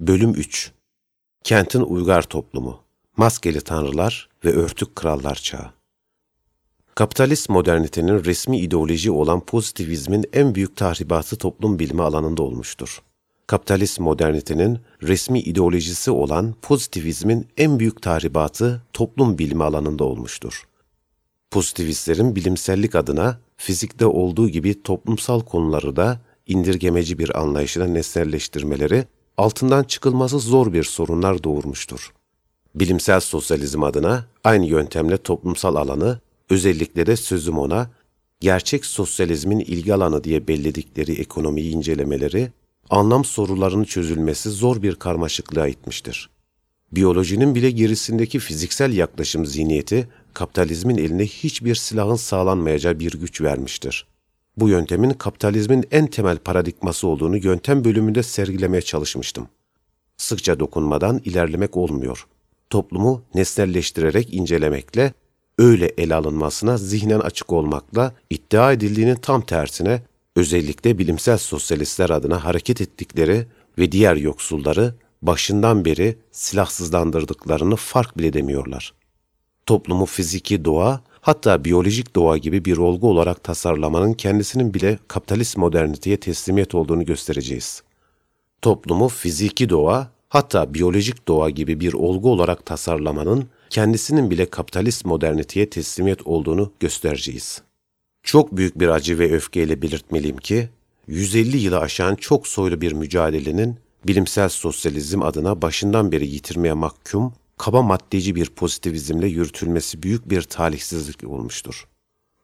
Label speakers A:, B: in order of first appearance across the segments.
A: Bölüm 3 Kentin Uygar Toplumu Maskeli Tanrılar ve Örtük Krallar Çağı Kapitalist modernitenin resmi ideoloji olan pozitivizmin en büyük tahribatı toplum bilimi alanında olmuştur. Kapitalist modernitenin resmi ideolojisi olan pozitivizmin en büyük tahribatı toplum bilimi alanında olmuştur. Pozitivistlerin bilimsellik adına fizikte olduğu gibi toplumsal konuları da indirgemeci bir anlayışına nesnelleştirmeleri altından çıkılması zor bir sorunlar doğurmuştur. Bilimsel sosyalizm adına aynı yöntemle toplumsal alanı, özellikle de sözüm ona, gerçek sosyalizmin ilgi alanı diye belledikleri ekonomiyi incelemeleri, anlam sorularının çözülmesi zor bir karmaşıklığa itmiştir. Biyolojinin bile gerisindeki fiziksel yaklaşım zihniyeti, kapitalizmin eline hiçbir silahın sağlanmayacağı bir güç vermiştir. Bu yöntemin kapitalizmin en temel paradigması olduğunu yöntem bölümünde sergilemeye çalışmıştım. Sıkça dokunmadan ilerlemek olmuyor. Toplumu nesnelleştirerek incelemekle, öyle ele alınmasına zihnen açık olmakla iddia edildiğinin tam tersine özellikle bilimsel sosyalistler adına hareket ettikleri ve diğer yoksulları başından beri silahsızlandırdıklarını fark bile edemiyorlar. Toplumu fiziki doğa, hatta biyolojik doğa gibi bir olgu olarak tasarlamanın kendisinin bile kapitalist moderniteye teslimiyet olduğunu göstereceğiz. Toplumu fiziki doğa, hatta biyolojik doğa gibi bir olgu olarak tasarlamanın kendisinin bile kapitalist moderniteye teslimiyet olduğunu göstereceğiz. Çok büyük bir acı ve öfkeyle belirtmeliyim ki, 150 yılı aşan çok soylu bir mücadelenin bilimsel sosyalizm adına başından beri yitirmeye mahkum kaba maddeci bir pozitivizmle yürütülmesi büyük bir talihsizlik olmuştur.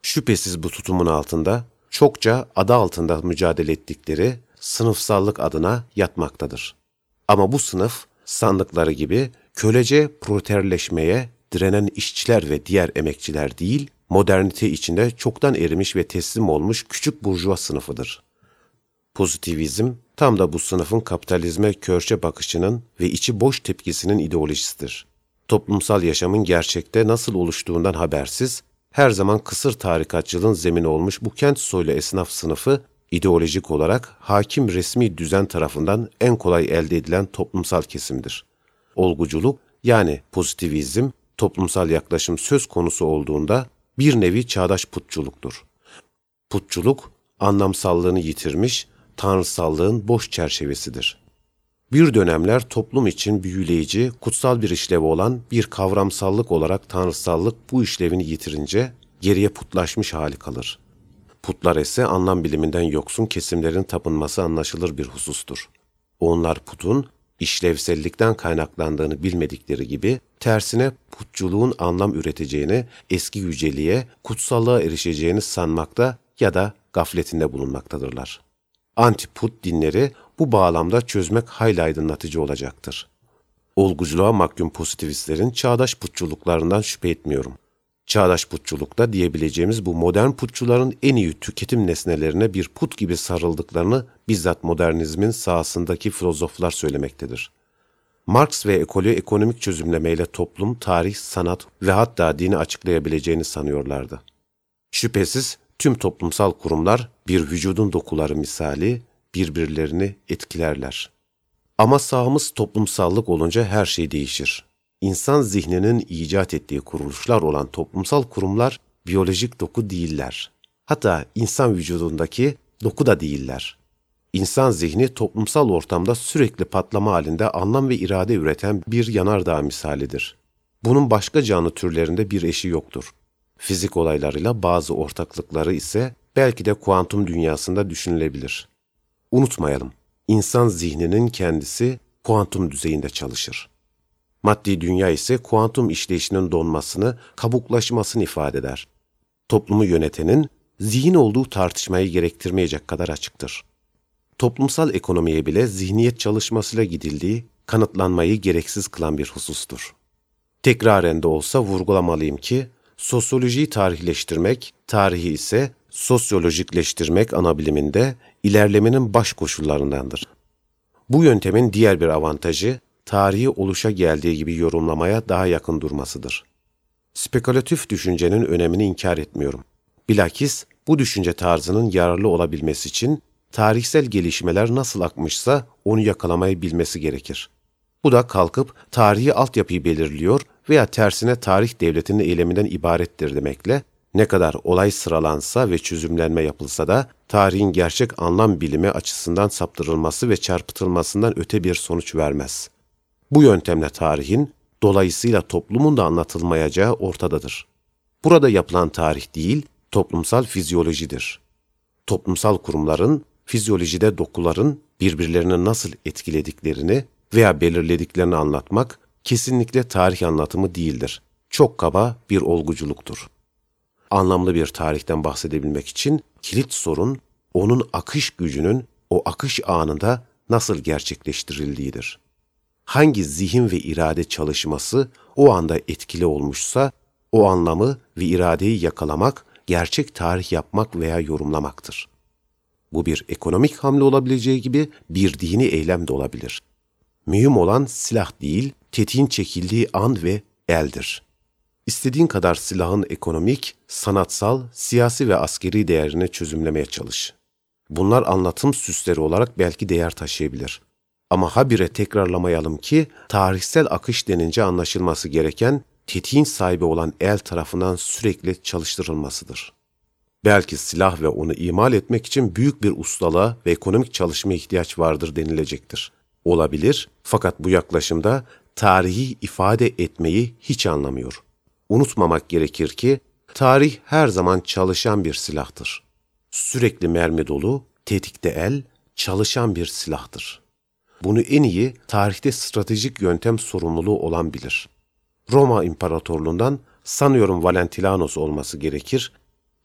A: Şüphesiz bu tutumun altında çokça adı altında mücadele ettikleri sınıfsallık adına yatmaktadır. Ama bu sınıf sandıkları gibi kölece proterleşmeye direnen işçiler ve diğer emekçiler değil, modernite içinde çoktan erimiş ve teslim olmuş küçük burjuva sınıfıdır. Pozitivizm tam da bu sınıfın kapitalizme körçe bakışının ve içi boş tepkisinin ideolojisidir. Toplumsal yaşamın gerçekte nasıl oluştuğundan habersiz, her zaman kısır tarikatçılığın zemini olmuş bu kent soylu esnaf sınıfı, ideolojik olarak hakim resmi düzen tarafından en kolay elde edilen toplumsal kesimdir. Olguculuk yani pozitivizm, toplumsal yaklaşım söz konusu olduğunda bir nevi çağdaş putçuluktur. Putçuluk, anlamsallığını yitirmiş, tanrısallığın boş çerçevesidir. Bir dönemler toplum için büyüleyici, kutsal bir işlevi olan bir kavramsallık olarak tanrısallık bu işlevini yitirince geriye putlaşmış hali kalır. Putlar ise anlam biliminden yoksun kesimlerin tapınması anlaşılır bir husustur. Onlar putun işlevsellikten kaynaklandığını bilmedikleri gibi tersine putçuluğun anlam üreteceğini, eski yüceliğe, kutsallığa erişeceğini sanmakta ya da gafletinde bulunmaktadırlar. Antiput dinleri bu bağlamda çözmek hayli aydınlatıcı olacaktır. Olguculuğa mahkum pozitivistlerin çağdaş putçuluklarından şüphe etmiyorum. Çağdaş putçulukta diyebileceğimiz bu modern putçuların en iyi tüketim nesnelerine bir put gibi sarıldıklarını bizzat modernizmin sahasındaki filozoflar söylemektedir. Marx ve ekolü ekonomik çözümlemeyle toplum, tarih, sanat ve hatta dini açıklayabileceğini sanıyorlardı. Şüphesiz tüm toplumsal kurumlar bir vücudun dokuları misali birbirlerini etkilerler. Ama sahamız toplumsallık olunca her şey değişir. İnsan zihninin icat ettiği kuruluşlar olan toplumsal kurumlar biyolojik doku değiller. Hatta insan vücudundaki doku da değiller. İnsan zihni toplumsal ortamda sürekli patlama halinde anlam ve irade üreten bir yanardağ misalidir. Bunun başka canlı türlerinde bir eşi yoktur. Fizik olaylarıyla bazı ortaklıkları ise belki de kuantum dünyasında düşünülebilir. Unutmayalım, insan zihninin kendisi kuantum düzeyinde çalışır. Maddi dünya ise kuantum işleyişinin donmasını, kabuklaşmasını ifade eder. Toplumu yönetenin zihin olduğu tartışmayı gerektirmeyecek kadar açıktır. Toplumsal ekonomiye bile zihniyet çalışmasıyla gidildiği kanıtlanmayı gereksiz kılan bir husustur. Tekraren de olsa vurgulamalıyım ki, sosyolojiyi tarihleştirmek, tarihi ise sosyolojikleştirmek ana biliminde ilerlemenin baş koşullarındandır. Bu yöntemin diğer bir avantajı, tarihi oluşa geldiği gibi yorumlamaya daha yakın durmasıdır. Spekülatif düşüncenin önemini inkar etmiyorum. Bilakis bu düşünce tarzının yararlı olabilmesi için tarihsel gelişmeler nasıl akmışsa onu yakalamayı bilmesi gerekir. Bu da kalkıp tarihi altyapıyı belirliyor veya tersine tarih devletinin eyleminden ibarettir demekle, ne kadar olay sıralansa ve çözümlenme yapılsa da tarihin gerçek anlam bilimi açısından saptırılması ve çarpıtılmasından öte bir sonuç vermez. Bu yöntemle tarihin, dolayısıyla toplumun da anlatılmayacağı ortadadır. Burada yapılan tarih değil, toplumsal fizyolojidir. Toplumsal kurumların, fizyolojide dokuların birbirlerini nasıl etkilediklerini veya belirlediklerini anlatmak kesinlikle tarih anlatımı değildir. Çok kaba bir olguculuktur. Anlamlı bir tarihten bahsedebilmek için kilit sorun onun akış gücünün o akış anında nasıl gerçekleştirildiğidir. Hangi zihin ve irade çalışması o anda etkili olmuşsa o anlamı ve iradeyi yakalamak, gerçek tarih yapmak veya yorumlamaktır. Bu bir ekonomik hamle olabileceği gibi bir dini eylem de olabilir. Mühim olan silah değil, tetiğin çekildiği an ve eldir. İstediğin kadar silahın ekonomik, sanatsal, siyasi ve askeri değerini çözümlemeye çalış. Bunlar anlatım süsleri olarak belki değer taşıyabilir. Ama habire tekrarlamayalım ki tarihsel akış denince anlaşılması gereken tetiğin sahibi olan el tarafından sürekli çalıştırılmasıdır. Belki silah ve onu imal etmek için büyük bir ustalığa ve ekonomik çalışmaya ihtiyaç vardır denilecektir. Olabilir fakat bu yaklaşımda tarihi ifade etmeyi hiç anlamıyor. Unutmamak gerekir ki tarih her zaman çalışan bir silahtır. Sürekli mermi dolu, tetikte el, çalışan bir silahtır. Bunu en iyi tarihte stratejik yöntem sorumluluğu olan bilir. Roma İmparatorluğundan sanıyorum Valentilanos olması gerekir,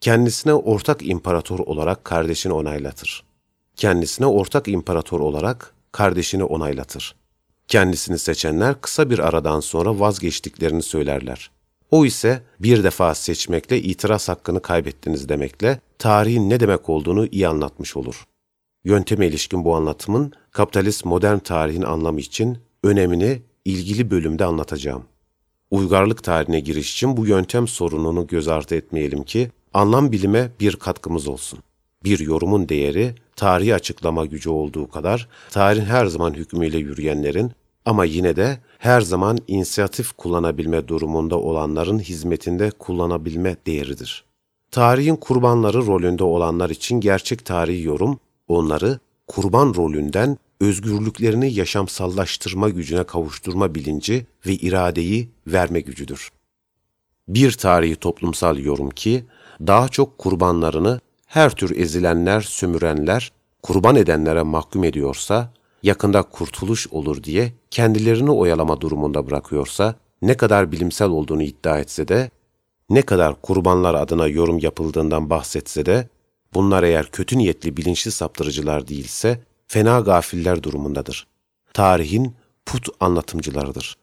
A: kendisine ortak imparator olarak kardeşini onaylatır. Kendisine ortak imparator olarak kardeşini onaylatır. Kendisini seçenler kısa bir aradan sonra vazgeçtiklerini söylerler. O ise bir defa seçmekle itiraz hakkını kaybettiniz demekle tarihin ne demek olduğunu iyi anlatmış olur. Yönteme ilişkin bu anlatımın kapitalist modern tarihin anlamı için önemini ilgili bölümde anlatacağım. Uygarlık tarihine giriş için bu yöntem sorununu göz ardı etmeyelim ki anlam bilime bir katkımız olsun. Bir yorumun değeri tarihi açıklama gücü olduğu kadar tarihin her zaman hükmüyle yürüyenlerin ama yine de her zaman inisiyatif kullanabilme durumunda olanların hizmetinde kullanabilme değeridir. Tarihin kurbanları rolünde olanlar için gerçek tarihi yorum, onları kurban rolünden özgürlüklerini yaşamsallaştırma gücüne kavuşturma bilinci ve iradeyi verme gücüdür. Bir tarihi toplumsal yorum ki, daha çok kurbanlarını her tür ezilenler, sömürenler, kurban edenlere mahkum ediyorsa, yakında kurtuluş olur diye kendilerini oyalama durumunda bırakıyorsa, ne kadar bilimsel olduğunu iddia etse de, ne kadar kurbanlar adına yorum yapıldığından bahsetse de, bunlar eğer kötü niyetli bilinçli saptırıcılar değilse, fena gafiller durumundadır. Tarihin put anlatımcılarıdır.